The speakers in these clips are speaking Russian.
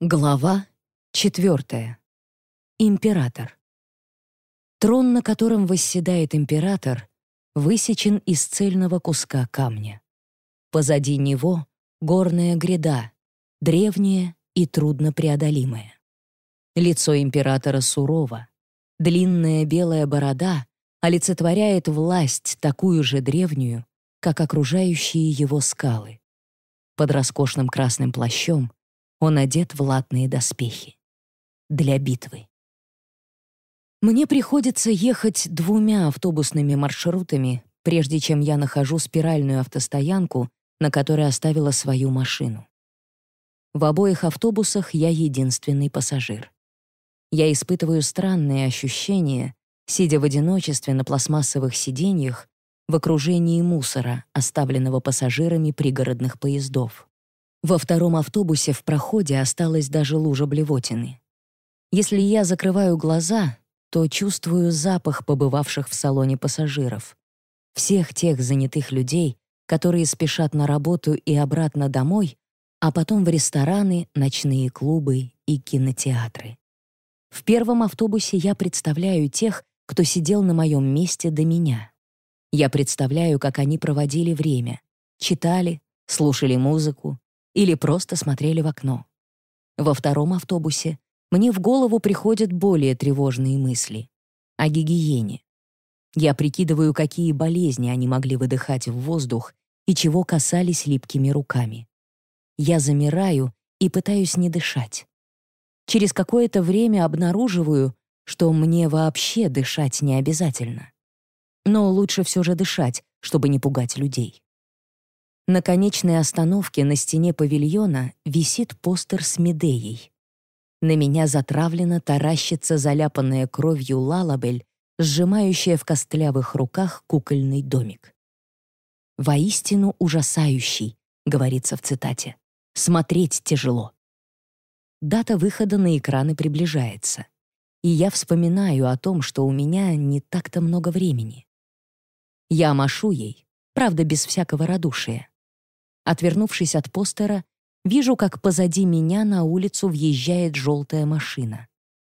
Глава четвертая. Император. Трон, на котором восседает император, высечен из цельного куска камня. Позади него — горная гряда, древняя и труднопреодолимая. Лицо императора сурово. Длинная белая борода олицетворяет власть такую же древнюю, как окружающие его скалы. Под роскошным красным плащом — он одет в латные доспехи. Для битвы. Мне приходится ехать двумя автобусными маршрутами, прежде чем я нахожу спиральную автостоянку, на которой оставила свою машину. В обоих автобусах я единственный пассажир. Я испытываю странные ощущения, сидя в одиночестве на пластмассовых сиденьях в окружении мусора, оставленного пассажирами пригородных поездов. Во втором автобусе в проходе осталась даже лужа блевотины. Если я закрываю глаза, то чувствую запах побывавших в салоне пассажиров. Всех тех занятых людей, которые спешат на работу и обратно домой, а потом в рестораны, ночные клубы и кинотеатры. В первом автобусе я представляю тех, кто сидел на моем месте до меня. Я представляю, как они проводили время, читали, слушали музыку, или просто смотрели в окно. Во втором автобусе мне в голову приходят более тревожные мысли о гигиене. Я прикидываю, какие болезни они могли выдыхать в воздух и чего касались липкими руками. Я замираю и пытаюсь не дышать. Через какое-то время обнаруживаю, что мне вообще дышать не обязательно. Но лучше все же дышать, чтобы не пугать людей. На конечной остановке на стене павильона висит постер с Медеей. На меня затравленно таращится заляпанная кровью Лалабель, сжимающая в костлявых руках кукольный домик. «Воистину ужасающий», — говорится в цитате. «Смотреть тяжело». Дата выхода на экраны приближается. И я вспоминаю о том, что у меня не так-то много времени. Я машу ей, правда, без всякого радушия. Отвернувшись от постера, вижу, как позади меня на улицу въезжает желтая машина.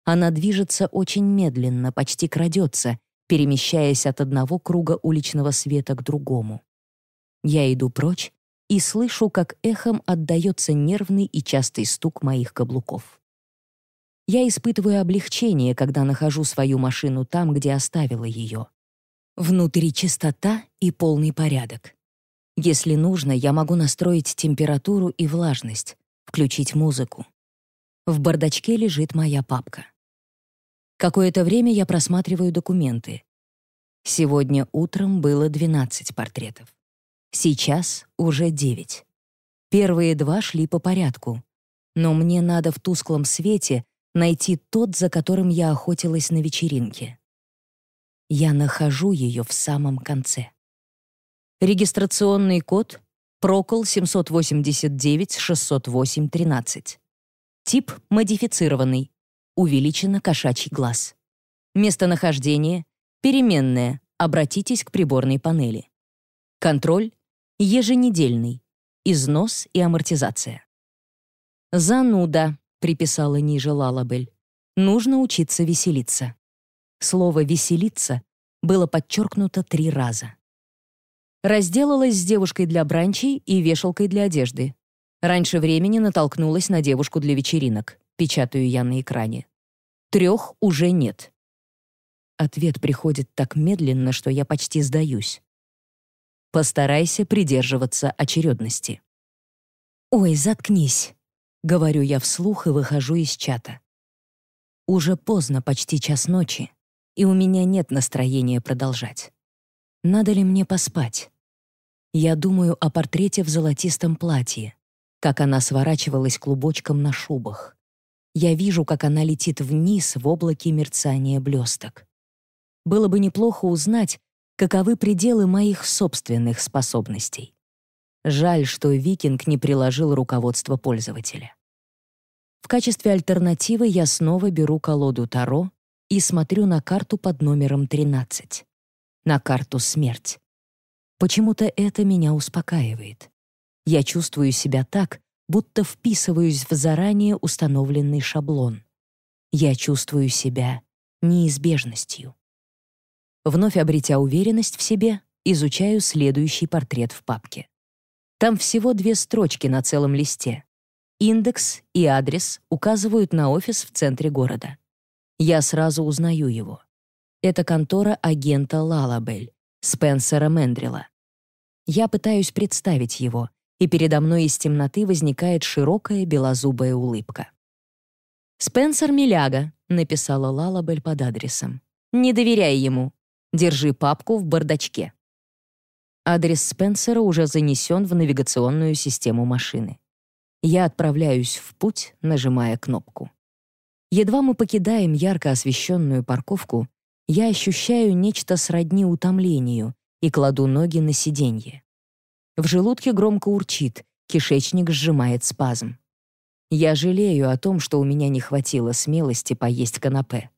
Она движется очень медленно, почти крадется, перемещаясь от одного круга уличного света к другому. Я иду прочь и слышу, как эхом отдается нервный и частый стук моих каблуков. Я испытываю облегчение, когда нахожу свою машину там, где оставила ее. Внутри чистота и полный порядок. Если нужно, я могу настроить температуру и влажность, включить музыку. В бардачке лежит моя папка. Какое-то время я просматриваю документы. Сегодня утром было 12 портретов. Сейчас уже 9. Первые два шли по порядку, но мне надо в тусклом свете найти тот, за которым я охотилась на вечеринке. Я нахожу ее в самом конце. Регистрационный код Прокол 789-608-13. Тип модифицированный. Увеличено кошачий глаз. Местонахождение переменное. Обратитесь к приборной панели. Контроль еженедельный. Износ и амортизация. «Зануда», — приписала ниже Лалабель. «Нужно учиться веселиться». Слово «веселиться» было подчеркнуто три раза. Разделалась с девушкой для бранчей и вешалкой для одежды. Раньше времени натолкнулась на девушку для вечеринок. Печатаю я на экране. Трех уже нет. Ответ приходит так медленно, что я почти сдаюсь. Постарайся придерживаться очередности. «Ой, заткнись», — говорю я вслух и выхожу из чата. Уже поздно, почти час ночи, и у меня нет настроения продолжать. Надо ли мне поспать? Я думаю о портрете в золотистом платье, как она сворачивалась клубочком на шубах. Я вижу, как она летит вниз в облаке мерцания блесток. Было бы неплохо узнать, каковы пределы моих собственных способностей. Жаль, что Викинг не приложил руководство пользователя. В качестве альтернативы я снова беру колоду Таро и смотрю на карту под номером 13 на карту смерть. Почему-то это меня успокаивает. Я чувствую себя так, будто вписываюсь в заранее установленный шаблон. Я чувствую себя неизбежностью. Вновь обретя уверенность в себе, изучаю следующий портрет в папке. Там всего две строчки на целом листе. Индекс и адрес указывают на офис в центре города. Я сразу узнаю его. Это контора агента Лалабель, Спенсера Мендрила. Я пытаюсь представить его, и передо мной из темноты возникает широкая белозубая улыбка. «Спенсер Миляга», — написала Лалабель под адресом. «Не доверяй ему. Держи папку в бардачке». Адрес Спенсера уже занесен в навигационную систему машины. Я отправляюсь в путь, нажимая кнопку. Едва мы покидаем ярко освещенную парковку, я ощущаю нечто сродни утомлению и кладу ноги на сиденье. В желудке громко урчит, кишечник сжимает спазм. Я жалею о том, что у меня не хватило смелости поесть канапе.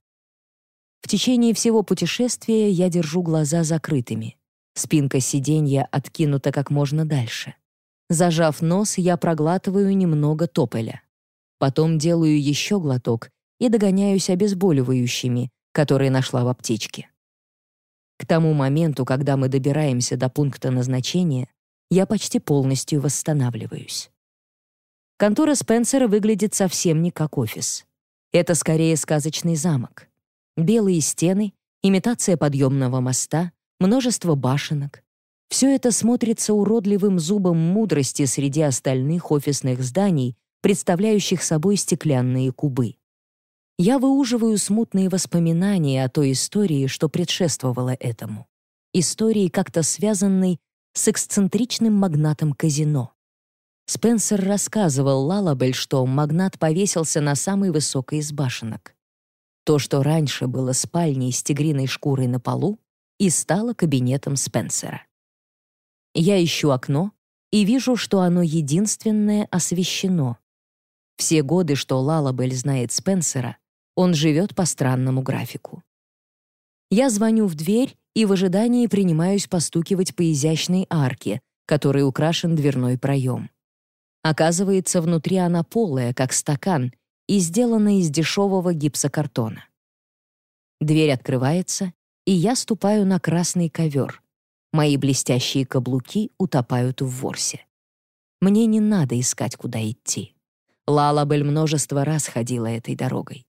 В течение всего путешествия я держу глаза закрытыми. Спинка сиденья откинута как можно дальше. Зажав нос, я проглатываю немного тополя. Потом делаю еще глоток и догоняюсь обезболивающими, которые нашла в аптечке. К тому моменту, когда мы добираемся до пункта назначения, я почти полностью восстанавливаюсь. Контора Спенсера выглядит совсем не как офис. Это скорее сказочный замок. Белые стены, имитация подъемного моста, множество башенок, все это смотрится уродливым зубом мудрости среди остальных офисных зданий, представляющих собой стеклянные кубы. Я выуживаю смутные воспоминания о той истории, что предшествовала этому. Истории, как-то связанной с эксцентричным магнатом казино. Спенсер рассказывал Лалабель, что магнат повесился на самой высокой из башенок. То, что раньше было спальней с тигриной шкурой на полу, и стало кабинетом Спенсера. Я ищу окно и вижу, что оно единственное освещено. Все годы, что Лалабель знает Спенсера, он живет по странному графику. Я звоню в дверь и в ожидании принимаюсь постукивать по изящной арке, которой украшен дверной проем. Оказывается, внутри она полая, как стакан, и сделана из дешевого гипсокартона. Дверь открывается, и я ступаю на красный ковер. Мои блестящие каблуки утопают в ворсе. Мне не надо искать, куда идти. Лалабель множество раз ходила этой дорогой.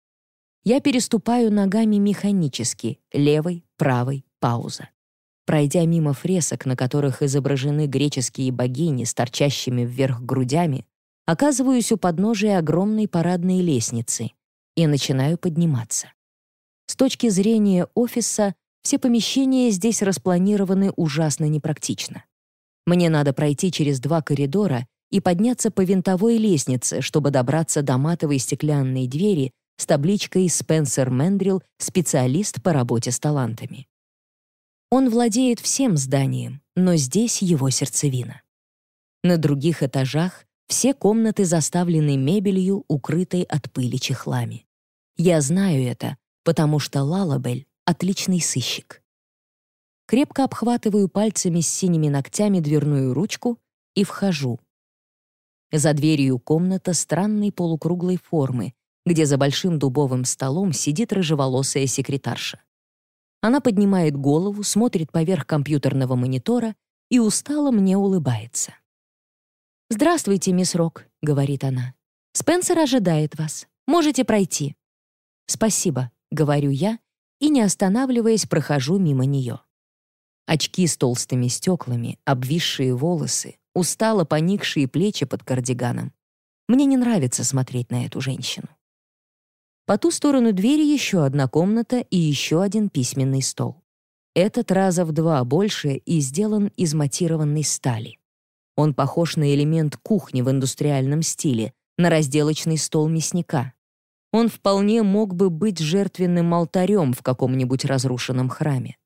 Я переступаю ногами механически, левой, правой, пауза. Пройдя мимо фресок, на которых изображены греческие богини с торчащими вверх грудями, оказываюсь у подножия огромной парадной лестницы и начинаю подниматься. С точки зрения офиса все помещения здесь распланированы ужасно непрактично. Мне надо пройти через два коридора и подняться по винтовой лестнице, чтобы добраться до матовой стеклянной двери с табличкой «Спенсер Мендрил, специалист по работе с талантами». Он владеет всем зданием, но здесь его сердцевина. На других этажах все комнаты заставлены мебелью, укрытой от пыли чехлами. Я знаю это, потому что Лалабель отличный сыщик. Крепко обхватываю пальцами с синими ногтями дверную ручку и вхожу. За дверью комната странной полукруглой формы, где за большим дубовым столом сидит рыжеволосая секретарша. Она поднимает голову, смотрит поверх компьютерного монитора и устало мне улыбается. «Здравствуйте, мисс Рок», — говорит она. «Спенсер ожидает вас. Можете пройти». «Спасибо», — говорю я и, не останавливаясь, прохожу мимо нее. Очки с толстыми стеклами, обвисшие волосы, устало поникшие плечи под кардиганом. Мне не нравится смотреть на эту женщину. По ту сторону двери еще одна комната и еще один письменный стол. Этот раза в два больше и сделан из матированной стали. Он похож на элемент кухни в индустриальном стиле, на разделочный стол мясника он вполне мог бы быть жертвенным алтарем в каком-нибудь разрушенном храме.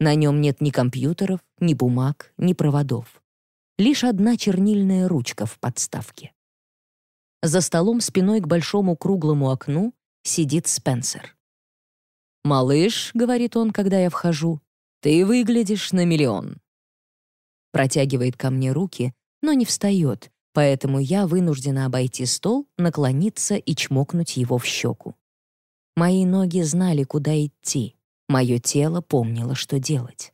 На нем нет ни компьютеров, ни бумаг, ни проводов. Лишь одна чернильная ручка в подставке. За столом спиной к большому круглому окну сидит Спенсер. «Малыш», — говорит он, когда я вхожу, — «ты выглядишь на миллион». Протягивает ко мне руки, но не встает, поэтому я вынуждена обойти стол, наклониться и чмокнуть его в щеку. Мои ноги знали, куда идти. Мое тело помнило, что делать.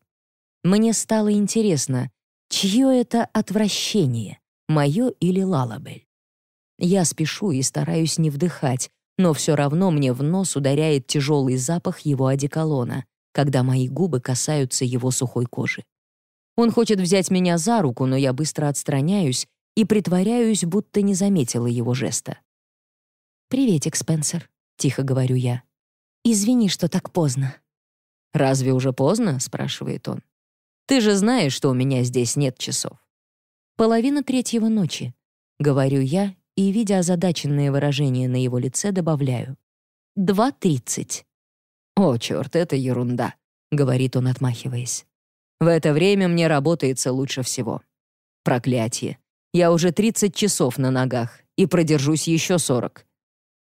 Мне стало интересно, чье это отвращение, мое или Лалабель. Я спешу и стараюсь не вдыхать, но все равно мне в нос ударяет тяжелый запах его одеколона, когда мои губы касаются его сухой кожи. Он хочет взять меня за руку, но я быстро отстраняюсь и притворяюсь, будто не заметила его жеста. «Приветик, Спенсер», — тихо говорю я. «Извини, что так поздно». «Разве уже поздно?» — спрашивает он. «Ты же знаешь, что у меня здесь нет часов». «Половина третьего ночи», — говорю я и, видя озадаченное выражение на его лице, добавляю. «Два тридцать». «О, черт, это ерунда», — говорит он, отмахиваясь. «В это время мне работается лучше всего. Проклятие. Я уже 30 часов на ногах и продержусь еще 40.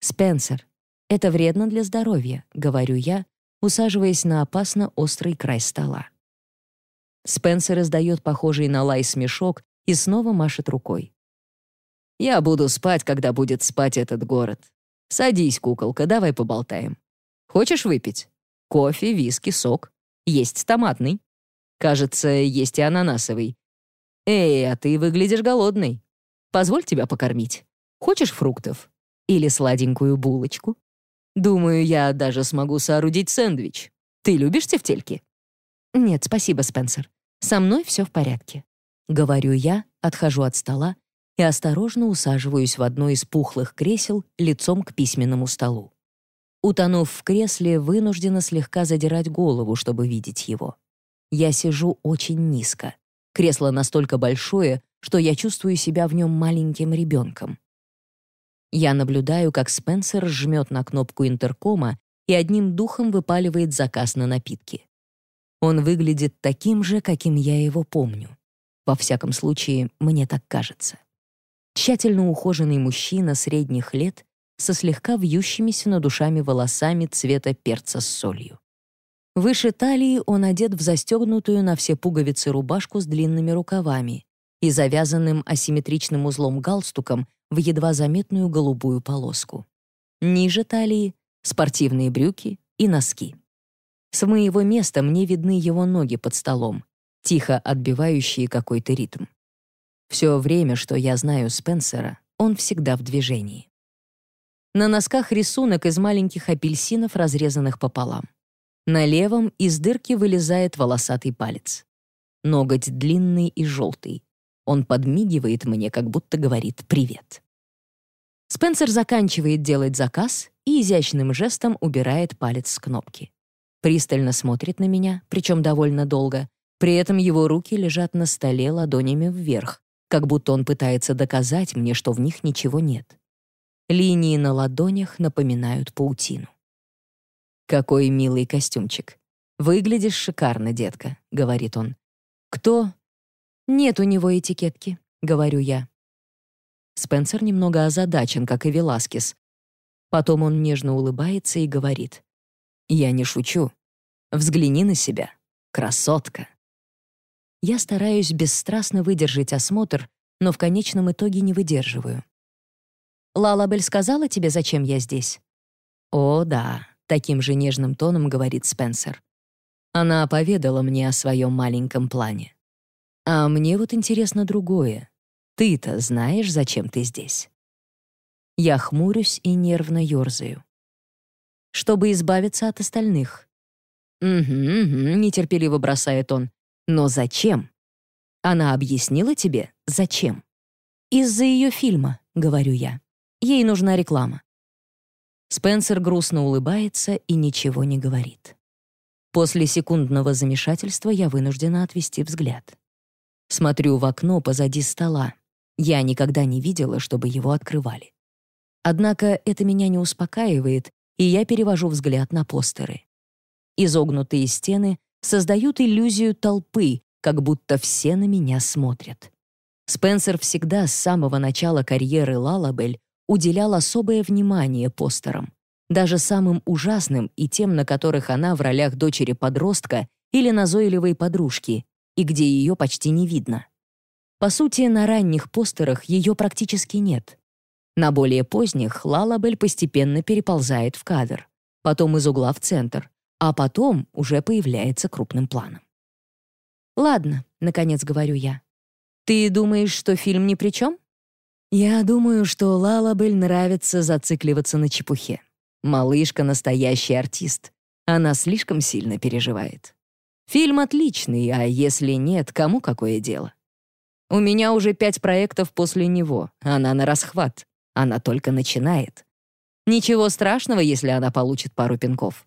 «Спенсер, это вредно для здоровья», — говорю я, усаживаясь на опасно острый край стола. Спенсер издает похожий на лай смешок и снова машет рукой. «Я буду спать, когда будет спать этот город. Садись, куколка, давай поболтаем. Хочешь выпить? Кофе, виски, сок. Есть томатный. Кажется, есть и ананасовый. Эй, а ты выглядишь голодный. Позволь тебя покормить. Хочешь фруктов? Или сладенькую булочку? Думаю, я даже смогу соорудить сэндвич. Ты любишь тефтельки? Нет, спасибо, Спенсер. Со мной все в порядке. Говорю я, отхожу от стола и осторожно усаживаюсь в одно из пухлых кресел лицом к письменному столу. Утонув в кресле, вынуждена слегка задирать голову, чтобы видеть его. Я сижу очень низко. Кресло настолько большое, что я чувствую себя в нем маленьким ребенком. Я наблюдаю, как Спенсер жмет на кнопку интеркома и одним духом выпаливает заказ на напитки. Он выглядит таким же, каким я его помню. Во всяком случае, мне так кажется. Тщательно ухоженный мужчина средних лет со слегка вьющимися над душами волосами цвета перца с солью. Выше талии он одет в застегнутую на все пуговицы рубашку с длинными рукавами и завязанным асимметричным узлом галстуком в едва заметную голубую полоску. Ниже талии — спортивные брюки и носки. С моего места мне видны его ноги под столом, тихо отбивающие какой-то ритм. Все время, что я знаю Спенсера, он всегда в движении. На носках рисунок из маленьких апельсинов, разрезанных пополам. На левом из дырки вылезает волосатый палец. Ноготь длинный и желтый. Он подмигивает мне, как будто говорит «привет». Спенсер заканчивает делать заказ и изящным жестом убирает палец с кнопки. Пристально смотрит на меня, причем довольно долго. При этом его руки лежат на столе ладонями вверх, как будто он пытается доказать мне, что в них ничего нет. Линии на ладонях напоминают паутину. «Какой милый костюмчик. Выглядишь шикарно, детка», — говорит он. «Кто?» «Нет у него этикетки», — говорю я. Спенсер немного озадачен, как и Веласкес. Потом он нежно улыбается и говорит. «Я не шучу. Взгляни на себя. Красотка». Я стараюсь бесстрастно выдержать осмотр, но в конечном итоге не выдерживаю. «Лалабель сказала тебе, зачем я здесь?» «О, да», — таким же нежным тоном говорит Спенсер. Она поведала мне о своем маленьком плане. А мне вот интересно другое. Ты-то знаешь, зачем ты здесь? Я хмурюсь и нервно ёрзаю. Чтобы избавиться от остальных. «Угу, угу», — нетерпеливо бросает он. «Но зачем?» Она объяснила тебе, зачем? «Из-за ее фильма», — говорю я. Ей нужна реклама. Спенсер грустно улыбается и ничего не говорит. После секундного замешательства я вынуждена отвести взгляд. Смотрю в окно позади стола. Я никогда не видела, чтобы его открывали. Однако это меня не успокаивает, и я перевожу взгляд на постеры. Изогнутые стены создают иллюзию толпы, как будто все на меня смотрят. Спенсер всегда с самого начала карьеры Лалабель уделял особое внимание постерам, даже самым ужасным и тем, на которых она в ролях дочери-подростка или назойливой подружки, и где ее почти не видно. По сути, на ранних постерах ее практически нет. На более поздних Лалабель постепенно переползает в кадр, потом из угла в центр, а потом уже появляется крупным планом. «Ладно», — наконец говорю я. «Ты думаешь, что фильм ни при чем?» «Я думаю, что Лалабель нравится зацикливаться на чепухе. Малышка — настоящий артист. Она слишком сильно переживает. Фильм отличный, а если нет, кому какое дело? У меня уже пять проектов после него, она на расхват. Она только начинает. Ничего страшного, если она получит пару пинков.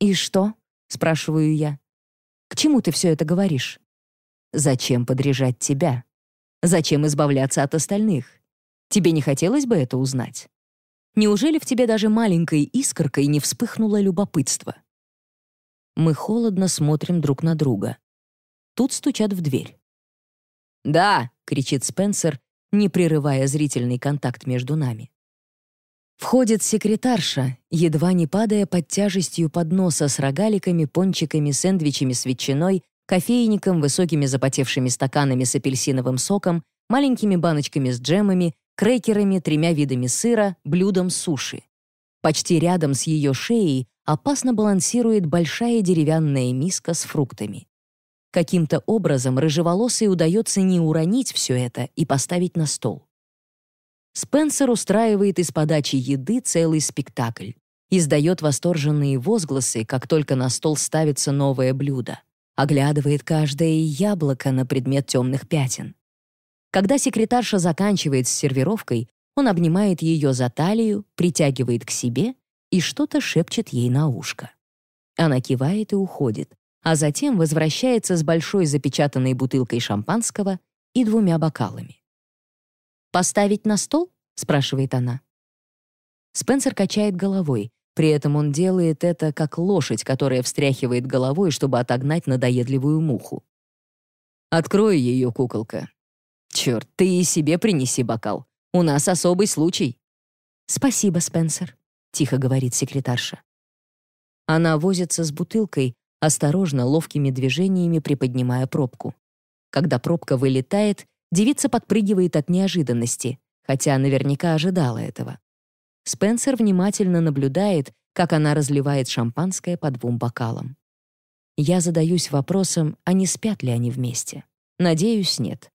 «И что?» — спрашиваю я. «К чему ты все это говоришь?» «Зачем подряжать тебя? Зачем избавляться от остальных? Тебе не хотелось бы это узнать? Неужели в тебе даже маленькой искоркой не вспыхнуло любопытство?» Мы холодно смотрим друг на друга. Тут стучат в дверь. «Да!» — кричит Спенсер, не прерывая зрительный контакт между нами. Входит секретарша, едва не падая под тяжестью подноса с рогаликами, пончиками, сэндвичами с ветчиной, кофейником, высокими запотевшими стаканами с апельсиновым соком, маленькими баночками с джемами, крекерами, тремя видами сыра, блюдом суши. Почти рядом с ее шеей опасно балансирует большая деревянная миска с фруктами. Каким-то образом рыжеволосой удается не уронить все это и поставить на стол. Спенсер устраивает из подачи еды целый спектакль. Издает восторженные возгласы, как только на стол ставится новое блюдо. Оглядывает каждое яблоко на предмет темных пятен. Когда секретарша заканчивает с сервировкой, он обнимает ее за талию, притягивает к себе и что-то шепчет ей на ушко. Она кивает и уходит, а затем возвращается с большой запечатанной бутылкой шампанского и двумя бокалами. «Поставить на стол?» — спрашивает она. Спенсер качает головой, при этом он делает это как лошадь, которая встряхивает головой, чтобы отогнать надоедливую муху. «Открой ее, куколка. Черт, ты и себе принеси бокал. У нас особый случай». «Спасибо, Спенсер», — тихо говорит секретарша. Она возится с бутылкой, осторожно, ловкими движениями приподнимая пробку. Когда пробка вылетает, девица подпрыгивает от неожиданности, хотя наверняка ожидала этого. Спенсер внимательно наблюдает, как она разливает шампанское по двум бокалам. Я задаюсь вопросом, а не спят ли они вместе. Надеюсь, нет.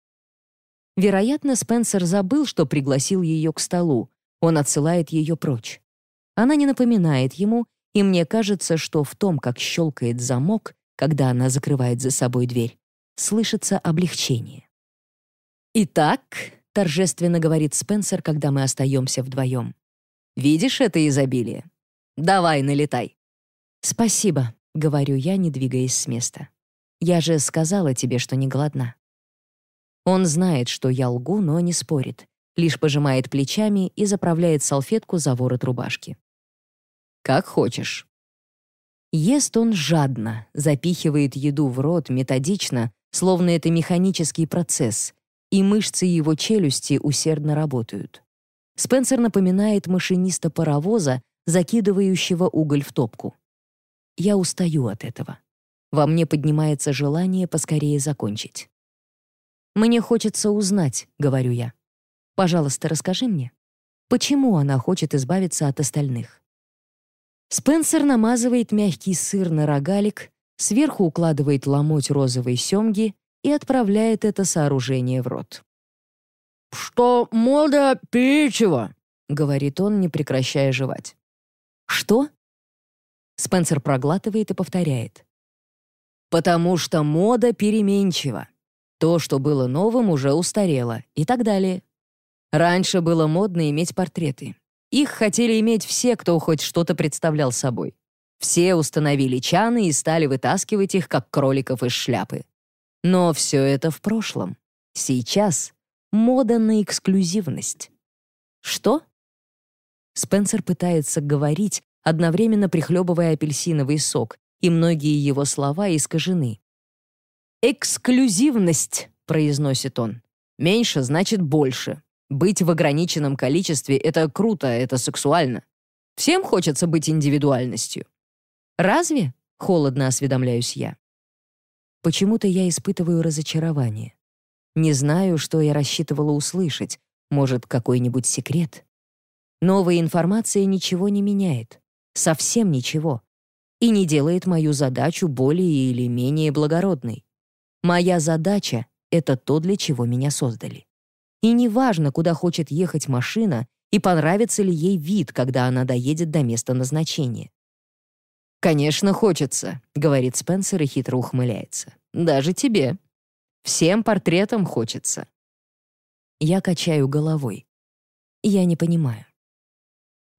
Вероятно, Спенсер забыл, что пригласил ее к столу. Он отсылает ее прочь. Она не напоминает ему, и мне кажется, что в том, как щелкает замок, когда она закрывает за собой дверь, слышится облегчение. «Итак», — торжественно говорит Спенсер, когда мы остаемся вдвоем, «видишь это изобилие? Давай, налетай». «Спасибо», — говорю я, не двигаясь с места. «Я же сказала тебе, что не голодна». Он знает, что я лгу, но не спорит, лишь пожимает плечами и заправляет салфетку за ворот рубашки. Как хочешь». Ест он жадно, запихивает еду в рот методично, словно это механический процесс, и мышцы его челюсти усердно работают. Спенсер напоминает машиниста паровоза, закидывающего уголь в топку. Я устаю от этого. Во мне поднимается желание поскорее закончить. «Мне хочется узнать», — говорю я. «Пожалуйста, расскажи мне, почему она хочет избавиться от остальных?» Спенсер намазывает мягкий сыр на рогалик, сверху укладывает ломоть розовой семги и отправляет это сооружение в рот. «Что мода печева», — говорит он, не прекращая жевать. «Что?» Спенсер проглатывает и повторяет. «Потому что мода переменчива. То, что было новым, уже устарело, и так далее. Раньше было модно иметь портреты. Их хотели иметь все, кто хоть что-то представлял собой. Все установили чаны и стали вытаскивать их, как кроликов из шляпы. Но все это в прошлом. Сейчас мода на эксклюзивность. Что? Спенсер пытается говорить, одновременно прихлебывая апельсиновый сок, и многие его слова искажены. «Эксклюзивность», — произносит он. «Меньше значит больше. Быть в ограниченном количестве — это круто, это сексуально. Всем хочется быть индивидуальностью. Разве? Холодно осведомляюсь я. Почему-то я испытываю разочарование. Не знаю, что я рассчитывала услышать. Может, какой-нибудь секрет? Новая информация ничего не меняет. Совсем ничего. И не делает мою задачу более или менее благородной. Моя задача — это то, для чего меня создали. И неважно, куда хочет ехать машина и понравится ли ей вид, когда она доедет до места назначения. «Конечно, хочется», — говорит Спенсер и хитро ухмыляется. «Даже тебе. Всем портретам хочется». Я качаю головой. Я не понимаю.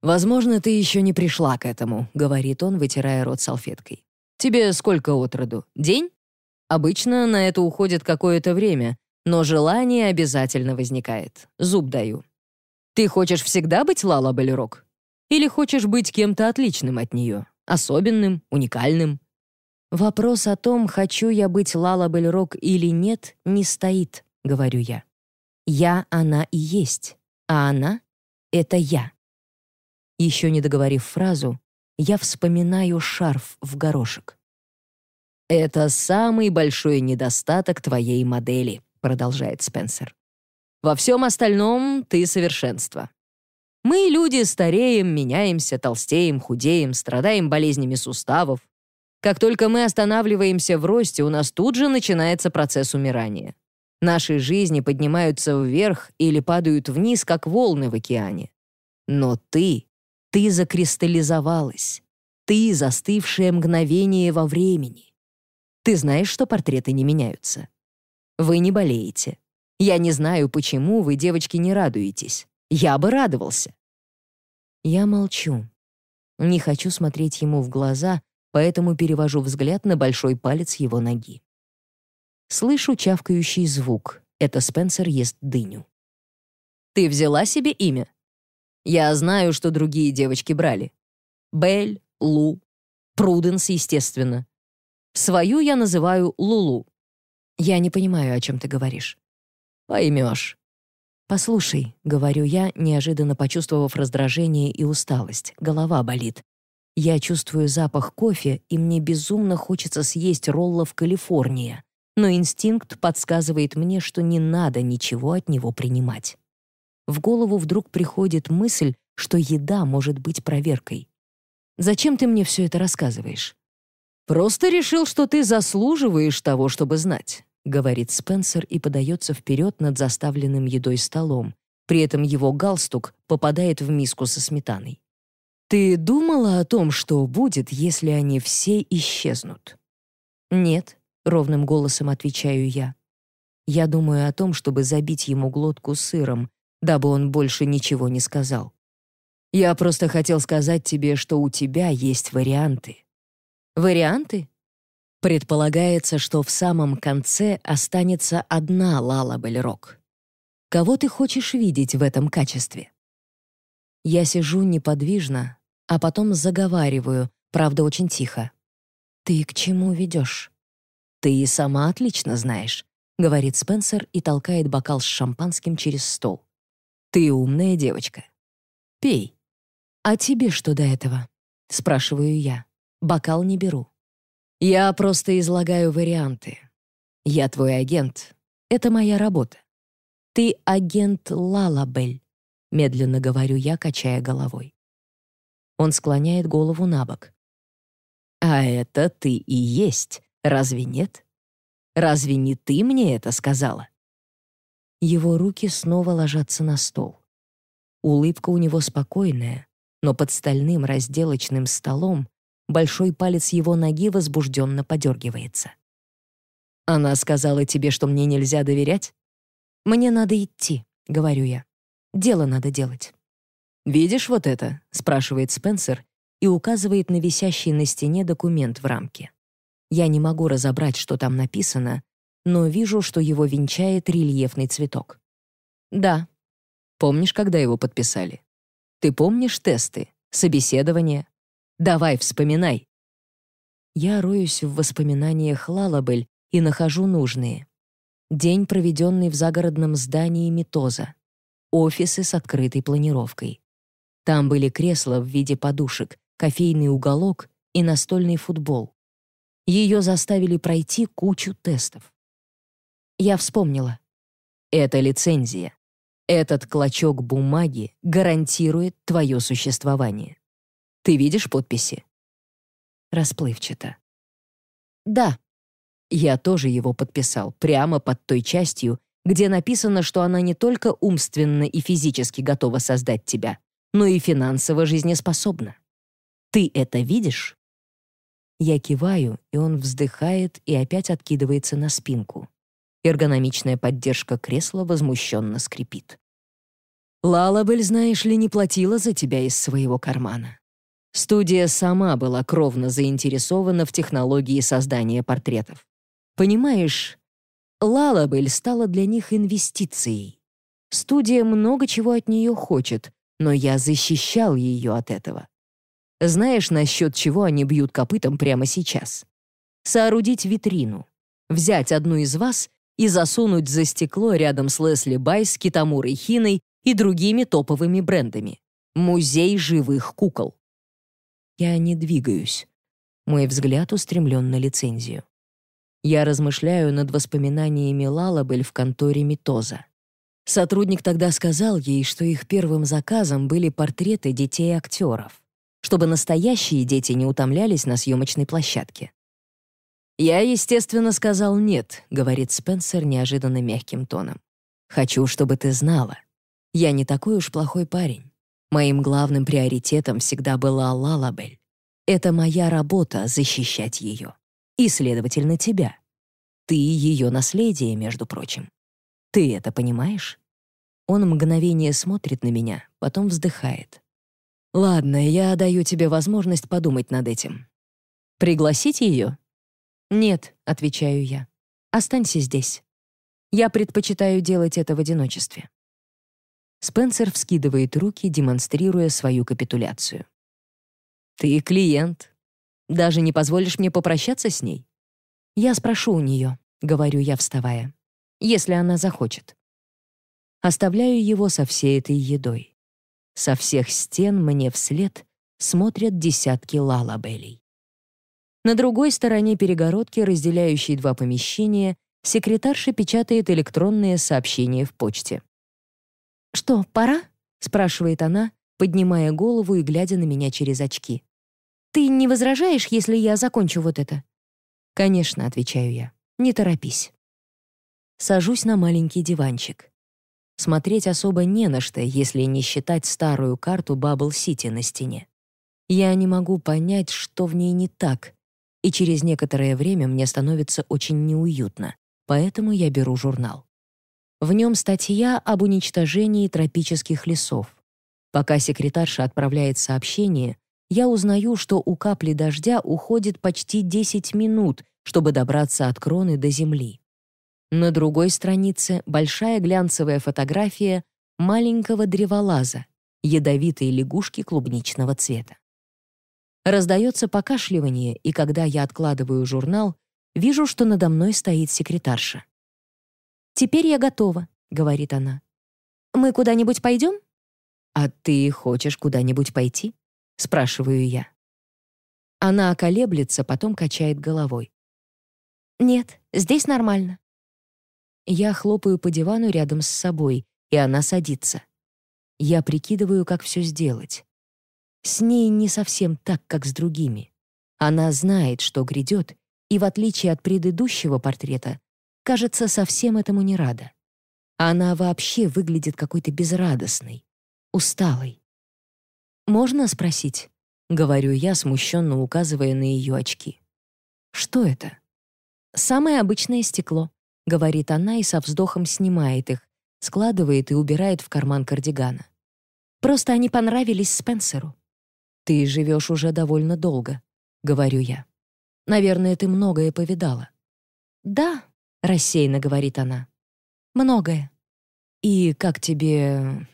«Возможно, ты еще не пришла к этому», — говорит он, вытирая рот салфеткой. «Тебе сколько от роду? День? Обычно на это уходит какое-то время, но желание обязательно возникает. Зуб даю. Ты хочешь всегда быть Лала Балерок? Или хочешь быть кем-то отличным от нее? Особенным, уникальным. Вопрос о том, хочу я быть Лала Бельрок или нет, не стоит, говорю я. Я, она и есть, а она — это я. Еще не договорив фразу, я вспоминаю шарф в горошек. «Это самый большой недостаток твоей модели», — продолжает Спенсер. «Во всем остальном ты совершенство. Мы, люди, стареем, меняемся, толстеем, худеем, страдаем болезнями суставов. Как только мы останавливаемся в росте, у нас тут же начинается процесс умирания. Наши жизни поднимаются вверх или падают вниз, как волны в океане. Но ты, ты закристаллизовалась. Ты застывшее мгновение во времени. Ты знаешь, что портреты не меняются. Вы не болеете. Я не знаю, почему вы, девочки, не радуетесь. Я бы радовался. Я молчу. Не хочу смотреть ему в глаза, поэтому перевожу взгляд на большой палец его ноги. Слышу чавкающий звук. Это Спенсер ест дыню. «Ты взяла себе имя?» «Я знаю, что другие девочки брали. Белль, Лу, Пруденс, естественно. Свою я называю Лулу. Я не понимаю, о чем ты говоришь. Поймешь. «Послушай», — говорю я, неожиданно почувствовав раздражение и усталость. Голова болит. Я чувствую запах кофе, и мне безумно хочется съесть ролла в Калифорнии. Но инстинкт подсказывает мне, что не надо ничего от него принимать. В голову вдруг приходит мысль, что еда может быть проверкой. «Зачем ты мне все это рассказываешь?» «Просто решил, что ты заслуживаешь того, чтобы знать говорит Спенсер и подается вперед над заставленным едой столом. При этом его галстук попадает в миску со сметаной. «Ты думала о том, что будет, если они все исчезнут?» «Нет», — ровным голосом отвечаю я. Я думаю о том, чтобы забить ему глотку сыром, дабы он больше ничего не сказал. «Я просто хотел сказать тебе, что у тебя есть варианты». «Варианты?» Предполагается, что в самом конце останется одна Лала Бельрок. Кого ты хочешь видеть в этом качестве? Я сижу неподвижно, а потом заговариваю, правда, очень тихо. «Ты к чему ведешь?» «Ты и сама отлично знаешь», — говорит Спенсер и толкает бокал с шампанским через стол. «Ты умная девочка. Пей». «А тебе что до этого?» — спрашиваю я. Бокал не беру. Я просто излагаю варианты. Я твой агент. Это моя работа. Ты агент Лалабель, медленно говорю я, качая головой. Он склоняет голову на бок. А это ты и есть, разве нет? Разве не ты мне это сказала? Его руки снова ложатся на стол. Улыбка у него спокойная, но под стальным разделочным столом Большой палец его ноги возбужденно подергивается. «Она сказала тебе, что мне нельзя доверять?» «Мне надо идти», — говорю я. «Дело надо делать». «Видишь вот это?» — спрашивает Спенсер и указывает на висящий на стене документ в рамке. Я не могу разобрать, что там написано, но вижу, что его венчает рельефный цветок. «Да». «Помнишь, когда его подписали?» «Ты помнишь тесты, собеседование, Давай, вспоминай». Я роюсь в воспоминаниях Лалабель и нахожу нужные. День, проведенный в загородном здании Митоза. Офисы с открытой планировкой. Там были кресла в виде подушек, кофейный уголок и настольный футбол. Ее заставили пройти кучу тестов. Я вспомнила. Это лицензия. Этот клочок бумаги гарантирует твое существование. Ты видишь подписи? Расплывчато. Да. Я тоже его подписал, прямо под той частью, где написано, что она не только умственно и физически готова создать тебя, но и финансово жизнеспособна. Ты это видишь? Я киваю, и он вздыхает и опять откидывается на спинку. Эргономичная поддержка кресла возмущенно скрипит. Лалабель, знаешь ли, не платила за тебя из своего кармана. Студия сама была кровно заинтересована в технологии создания портретов. Понимаешь, Лалабель стала для них инвестицией. Студия много чего от нее хочет, но я защищал ее от этого. Знаешь, насчет чего они бьют копытом прямо сейчас? Соорудить витрину, взять одну из вас и засунуть за стекло рядом с Лесли Байс, Китамурой Хиной и другими топовыми брендами. Музей живых кукол. Я не двигаюсь. Мой взгляд устремлен на лицензию. Я размышляю над воспоминаниями Лалабель в конторе Митоза. Сотрудник тогда сказал ей, что их первым заказом были портреты детей-актеров чтобы настоящие дети не утомлялись на съемочной площадке. «Я, естественно, сказал нет», — говорит Спенсер неожиданно мягким тоном. «Хочу, чтобы ты знала. Я не такой уж плохой парень. Моим главным приоритетом всегда была Лалабель. Это моя работа — защищать ее. И, следовательно, тебя. Ты — ее наследие, между прочим. Ты это понимаешь?» Он мгновение смотрит на меня, потом вздыхает. Ладно, я даю тебе возможность подумать над этим. Пригласить ее? Нет, отвечаю я. Останься здесь. Я предпочитаю делать это в одиночестве. Спенсер вскидывает руки, демонстрируя свою капитуляцию. Ты клиент. Даже не позволишь мне попрощаться с ней? Я спрошу у нее, говорю я, вставая, если она захочет. Оставляю его со всей этой едой. Со всех стен мне вслед смотрят десятки лалабелей. На другой стороне перегородки, разделяющей два помещения, секретарша печатает электронные сообщения в почте. «Что, пора?» — спрашивает она, поднимая голову и глядя на меня через очки. «Ты не возражаешь, если я закончу вот это?» «Конечно», — отвечаю я. «Не торопись». Сажусь на маленький диванчик. Смотреть особо не на что, если не считать старую карту Бабл-Сити на стене. Я не могу понять, что в ней не так, и через некоторое время мне становится очень неуютно, поэтому я беру журнал. В нем статья об уничтожении тропических лесов. Пока секретарша отправляет сообщение, я узнаю, что у капли дождя уходит почти 10 минут, чтобы добраться от кроны до земли. На другой странице большая глянцевая фотография маленького древолаза, ядовитой лягушки клубничного цвета. Раздается покашливание, и когда я откладываю журнал, вижу, что надо мной стоит секретарша. «Теперь я готова», — говорит она. «Мы куда-нибудь пойдем?» «А ты хочешь куда-нибудь пойти?» — спрашиваю я. Она околеблется, потом качает головой. «Нет, здесь нормально. Я хлопаю по дивану рядом с собой, и она садится. Я прикидываю, как все сделать. С ней не совсем так, как с другими. Она знает, что грядет, и в отличие от предыдущего портрета, кажется, совсем этому не рада. Она вообще выглядит какой-то безрадостной, усталой. «Можно спросить?» — говорю я, смущенно указывая на ее очки. «Что это?» «Самое обычное стекло», — говорит она и со вздохом снимает их, складывает и убирает в карман кардигана. «Просто они понравились Спенсеру». «Ты живешь уже довольно долго», — говорю я. «Наверное, ты многое повидала». «Да», — рассеянно говорит она. «Многое». «И как тебе...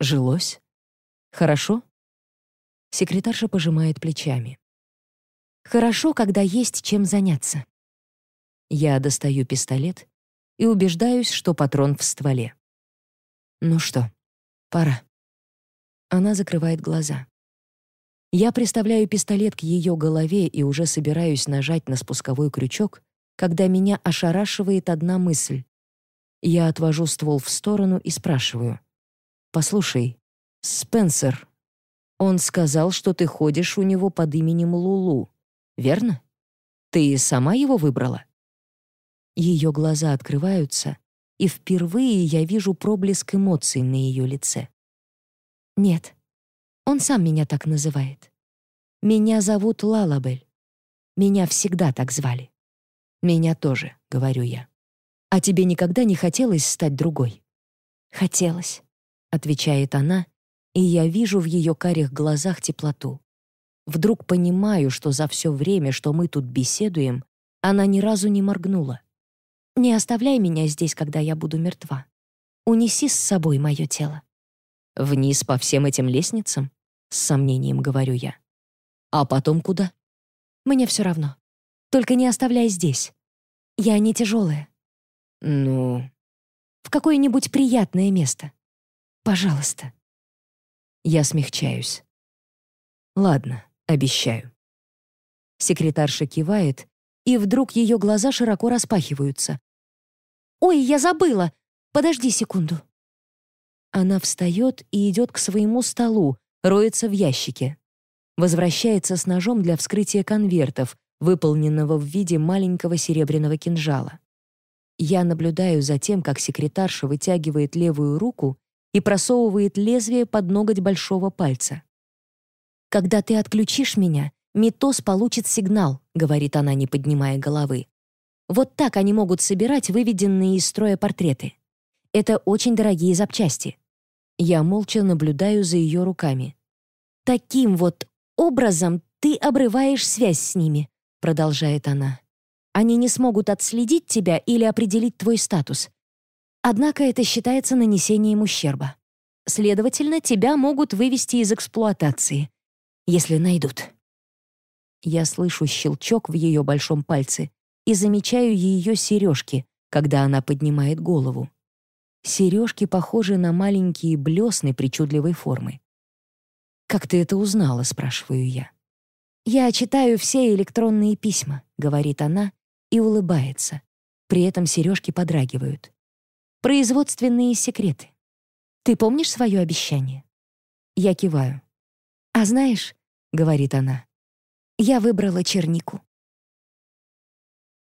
Жилось? Хорошо?» Секретарша пожимает плечами. «Хорошо, когда есть чем заняться». Я достаю пистолет и убеждаюсь, что патрон в стволе. Ну что, пора. Она закрывает глаза. Я приставляю пистолет к ее голове и уже собираюсь нажать на спусковой крючок, когда меня ошарашивает одна мысль. Я отвожу ствол в сторону и спрашиваю. «Послушай, Спенсер, он сказал, что ты ходишь у него под именем Лулу, верно? Ты сама его выбрала?» Ее глаза открываются, и впервые я вижу проблеск эмоций на ее лице. «Нет, он сам меня так называет. Меня зовут Лалабель. Меня всегда так звали». «Меня тоже», — говорю я. «А тебе никогда не хотелось стать другой?» «Хотелось», — отвечает она, и я вижу в ее карих глазах теплоту. Вдруг понимаю, что за все время, что мы тут беседуем, она ни разу не моргнула. Не оставляй меня здесь, когда я буду мертва. Унеси с собой мое тело. Вниз по всем этим лестницам? С сомнением говорю я. А потом куда? Мне все равно. Только не оставляй здесь. Я не тяжелая. Ну, в какое-нибудь приятное место. Пожалуйста. Я смягчаюсь. Ладно, обещаю. Секретарша кивает, и вдруг ее глаза широко распахиваются. «Ой, я забыла! Подожди секунду!» Она встает и идет к своему столу, роется в ящике. Возвращается с ножом для вскрытия конвертов, выполненного в виде маленького серебряного кинжала. Я наблюдаю за тем, как секретарша вытягивает левую руку и просовывает лезвие под ноготь большого пальца. «Когда ты отключишь меня, Митос получит сигнал», — говорит она, не поднимая головы. «Вот так они могут собирать выведенные из строя портреты. Это очень дорогие запчасти». Я молча наблюдаю за ее руками. «Таким вот образом ты обрываешь связь с ними», — продолжает она. «Они не смогут отследить тебя или определить твой статус. Однако это считается нанесением ущерба. Следовательно, тебя могут вывести из эксплуатации, если найдут». Я слышу щелчок в ее большом пальце и замечаю ее сережки, когда она поднимает голову. Сережки похожи на маленькие блесны причудливой формы. «Как ты это узнала?» — спрашиваю я. «Я читаю все электронные письма», — говорит она и улыбается. При этом сережки подрагивают. «Производственные секреты. Ты помнишь свое обещание?» Я киваю. «А знаешь», — говорит она, я выбрала чернику.